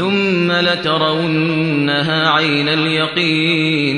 ثُمَّ لَتَرَوُنَّهَا عَيْنَ الْيَقِينِ.